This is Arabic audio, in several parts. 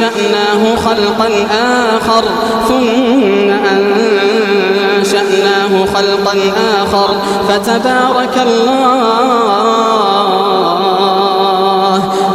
أنشأناه خلقا آخر ثم أنشأناه خلقا آخر. فتبارك الله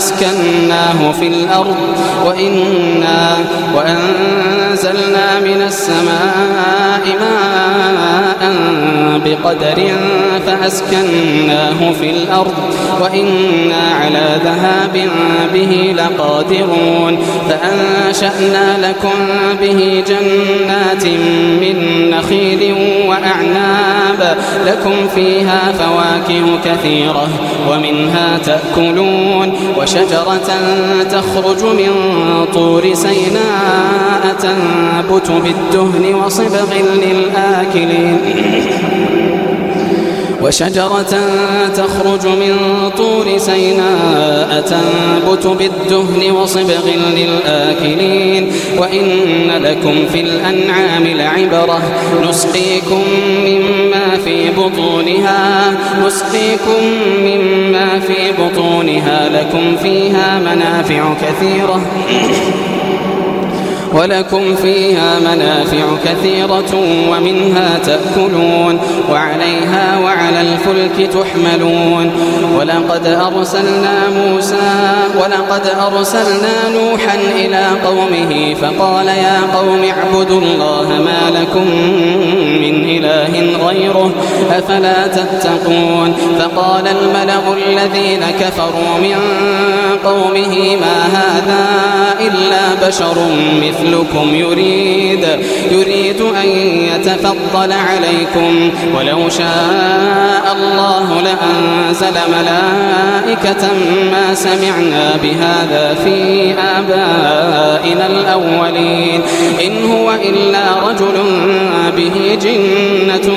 فأسكناه في الأرض وإنا وأنزلنا من السماء ماء بقدر فأسكناه في الأرض وإنا على ذهاب به لقادرون فأنشأنا لكم به جنات من نخيل وأعناب لكم فيها فواكه كثيرة ومنها تأكلون وشجرة تخرج من طور سيناء تنبت بالدهن وصبغ للآكلين وشجرة تخرج من طور سيناء تنبت بالدهن وصبغ للآكلين. وإن لكم في الأنعام لعبرة. نسقيكم مما في بطونها. نسقيكم مما في بطونها. لكم فيها منافع كثيرة. ولكم فيها منافع كثيرة ومنها تأكلون وعليها وعلى الفلك تحملون ولقد أرسلنا موسى ولقد أرسلنا نوحا إلى قومه فقال يا قوم اعبدوا الله ما لكم من إله غيره أفلا تتقون؟ فقال الملأ الذين كفروا من قومه ما هذا إلا بشر مثل مثلكم يريد يريد أن يتفضل عليكم. ولو شاء الله لأنزل ملائكة ما سمعنا بهذا في آبائنا الأولين. إن هو إلا رجل به جنة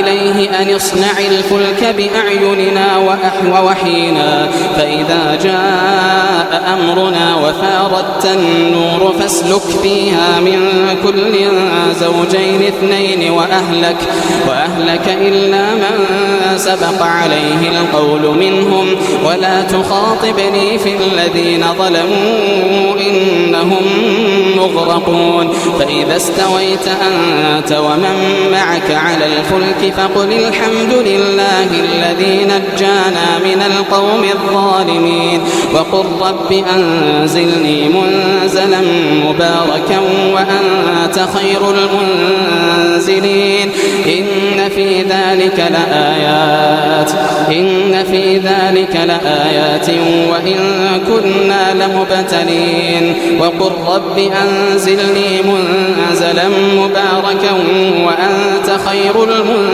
إليه أن اصنع الفلك بأعيننا ووحينا. فإذا جاء أمرنا وفارت النور فاسلك فيها من كل زوجين اثنين وأهلك وأهلك إلا من سبق عليه القول منهم. ولا تخاطبني في الذين ظلموا إنهم مغرقون. فإذا استويت أنت ومن معك على الفلك فقل الحمد لله الذي نجانا من القوم الظالمين وقل رب أنزلني منزلا مباركا وأنت خير المنزلين إن في ذلك لآيات إن في ذلك لآيات وإن كنا لمبتلين وقل رب أنزلني منزلا مباركا وأنت خير المنزلين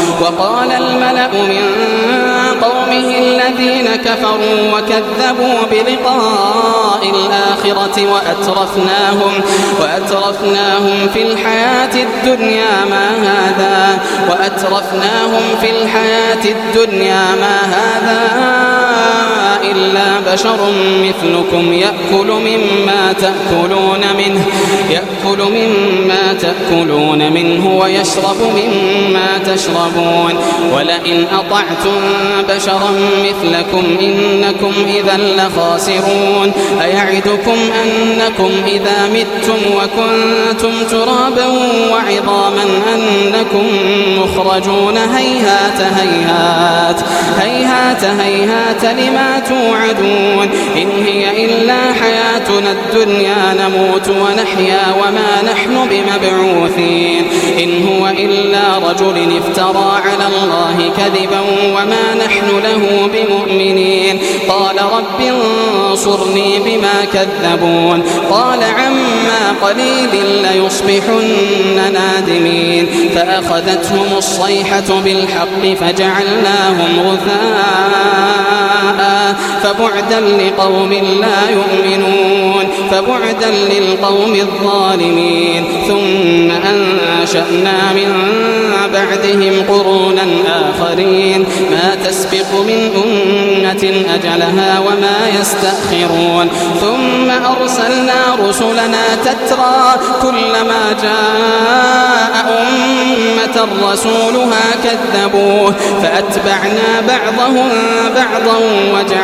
وقال الملأ من قومه الذين كفروا وكذبوا بلقاء الآخرة وأترفناهم, وأترفناهم في الحياة الدنيا ما هذا وأترفناهم في الحياة الدنيا ما هذا إلا بشر مثلكم يأكل مما تأكلون منه يأكل مما تأكلون منه ويشرب مما تشربون. ولئن أطعتم بشرا مثلكم إنكم إذا لخاسرون. أيعدكم أنكم إذا متم وكنتم ترابا وعظاما أنكم مخرجون هيهات هيهات هيهات هيهات لما توعدون إن هي إلا حياتنا الدنيا نموت ونحيا وما نحن بمبعوثين. إن هو إلا رجل افترى على الله كذبا وما نحن له بمؤمنين. قال رب انصرني بما كذبون. قال عما قليل ليصبحن نادمين. فأخذتهم الصيحة بالحق فجعلناهم غثاء. فبعدا لقوم لا يؤمنون فبعدا للقوم الظالمين. ثم أنشأنا من بعدهم قرونا آخرين. ما تسبق من أمة أجلها وما يستأخرون. ثم أرسلنا رسلنا تترى كلما جاء أمة رسولها كذبوه فأتبعنا بعضهم بعضا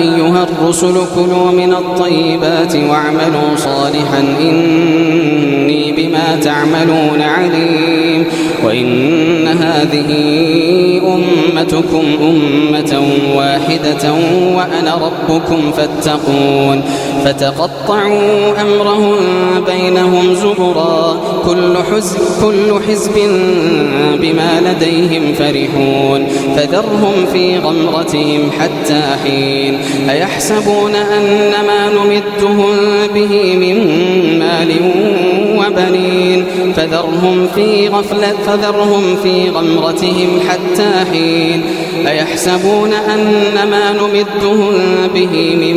أيها الرسل كلوا من الطيبات واعملوا صالحا إني بما تعملون عليم وإن هذه أمتكم أمة واحدة وأنا ربكم فاتقون. فتقطعوا أمرهم بينهم زبرا. كل حزب, كل حزب بما لديهم فرحون. فذرهم في غمرتهم حتى حين. أيحسبون أن ما نمدهم به من مال وبنين. فذرهم في غفلة فذرهم في غمرتهم حتى حين أيحسبون أن ما نمدهم به من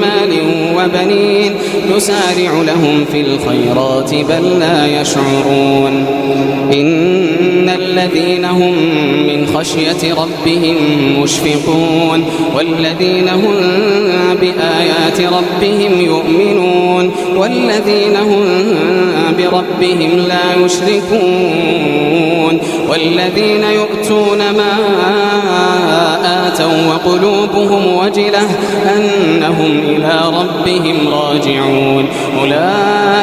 مال وبنين نسارع لهم في الخيرات بل لا يشعرون إن الذين هم من خشية ربهم مشفقون والذين هم بآيات ربهم يؤمنون والذين هم بربهم لا يشركون والذين يؤتون ما آتوا وقلوبهم وجلة أنهم إلى ربهم راجعون. أولئك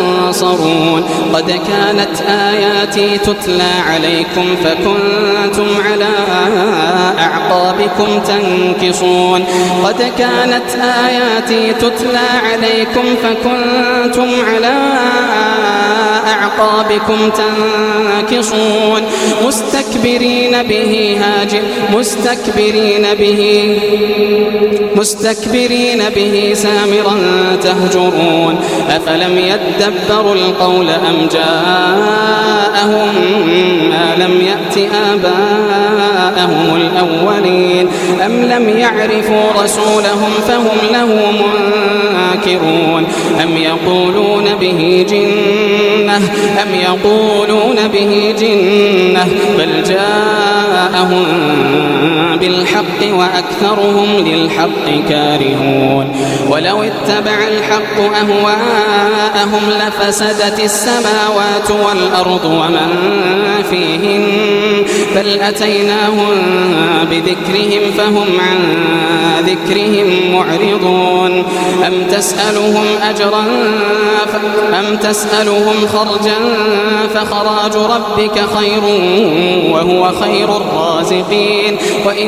تنصرون قد كانت آياتي تتلى عليكم فكنتم على أعقابكم تنكصون. قد كانت آياتي تتلى عليكم فكنتم على أعقابكم تنكصون. مستكبرين به هاجر مستكبرين به مستكبرين به سامرا تهجرون. أفلم يدبروا القول أم جاءهم ما لم يأت آباءهم الأولين أم لم يعرفوا رسولهم فهم له منكرون أم يقولون به جنة أم يقولون به جنة بل جاءهم بالحق وأكثرهم للحق كارهون. ولو اتبع الحق أهواءهم لفسدت السماوات والأرض ومن فيهن بل أتيناهم بذكرهم فهم عن ذكرهم معرضون. أم تسألهم أجرا أم تسألهم خرجا فخراج ربك خير وهو خير الرازقين.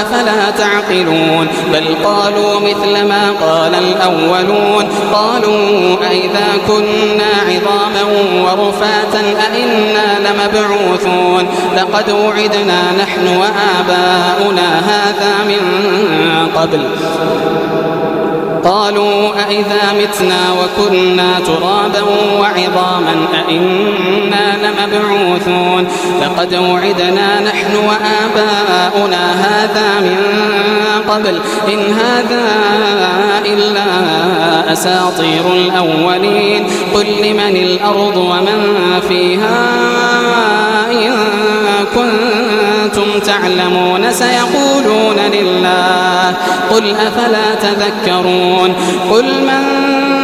أفلا تعقلون؟ بل قالوا مثل ما قال الأولون. قالوا أئذا كنا عظاما ورفاتا أئنا لمبعوثون. لقد وعدنا نحن وآباؤنا هذا من قبل. قالوا أئذا متنا وكنا ترابا وعظاما أئنا لمبعوثون. لقد وعدنا نحن وآباؤنا هذا من قبل. إن هذا إلا أساطير الأولين. قل لمن الأرض ومن فيها إن كنتم تعلمون. سيقولون لله. قل أفلا تذكرون. قل من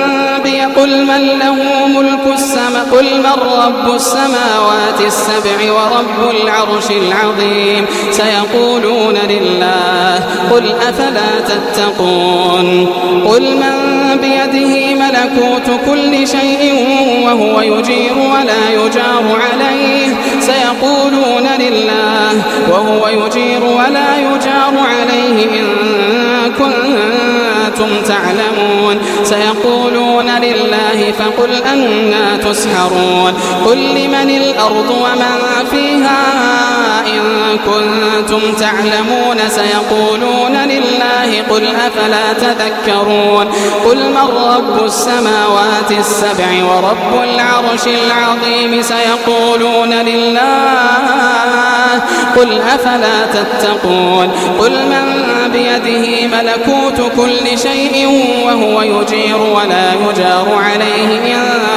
قل من له ملك السماء قل من رب السماوات السبع ورب العرش العظيم. سيقولون لله قل أفلا تتقون؟ قل من بيده ملكوت كل شيء وهو يجير ولا يجار عليه. سيقولون لله وهو يجير ولا يجار عليه إن كنت كنتم تعلمون. سيقولون لله فقل أنا تسحرون قل لمن الأرض ومن فيها إن كنتم تعلمون سيقولون لله قل أفلا تذكرون قل من رب السماوات السبع ورب العرش العظيم سيقولون لله قل أفلا تتقون قل من بيده ملكوت كل شيء وهو يجير ولا إن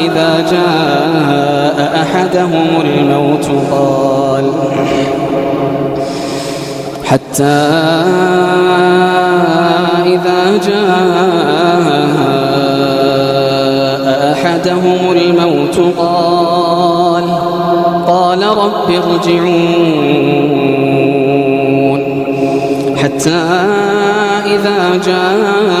إذا جاء أحدهم الموت قال حتى إذا جاء أحدهم الموت قال قال رب ارجعون حتى إذا جاء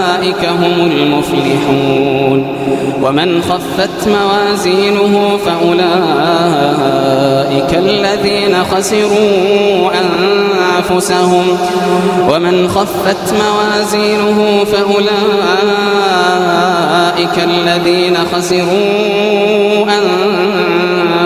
هم المفلحون. ومن خفت موازينه فأولئك الذين خسروا أنفسهم. ومن خفت موازينه فأولئك الذين خسروا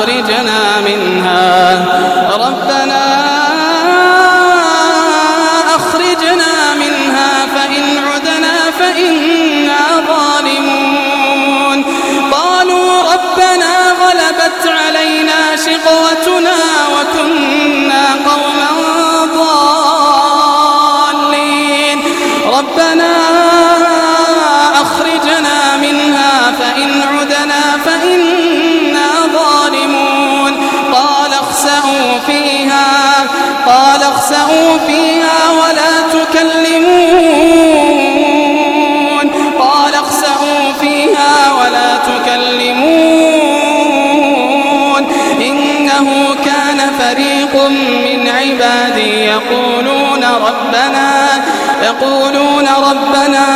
أخرجنا منها. اخسأوا فيها ولا تكلمون. قال اخسأوا فيها ولا تكلمون. إنه كان فريق من عبادي يقولون ربنا يقولون ربنا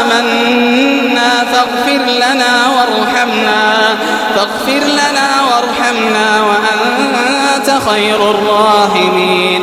آمنا فاغفر لنا وارحمنا فاغفر لنا وارحمنا وأنت خير الراحمين.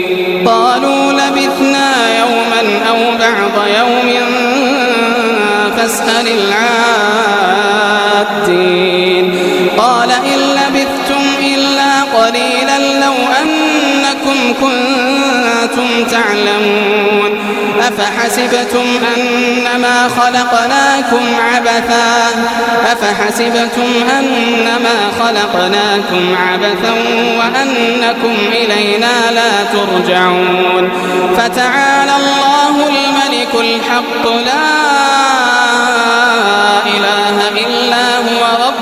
كنتم تعلمون أفحسبتم أنما خلقناكم عبثا أفحسبتم أنما خلقناكم عبثا وأنكم إلينا لا ترجعون فتعالى الله الملك الحق لا إله إلا هو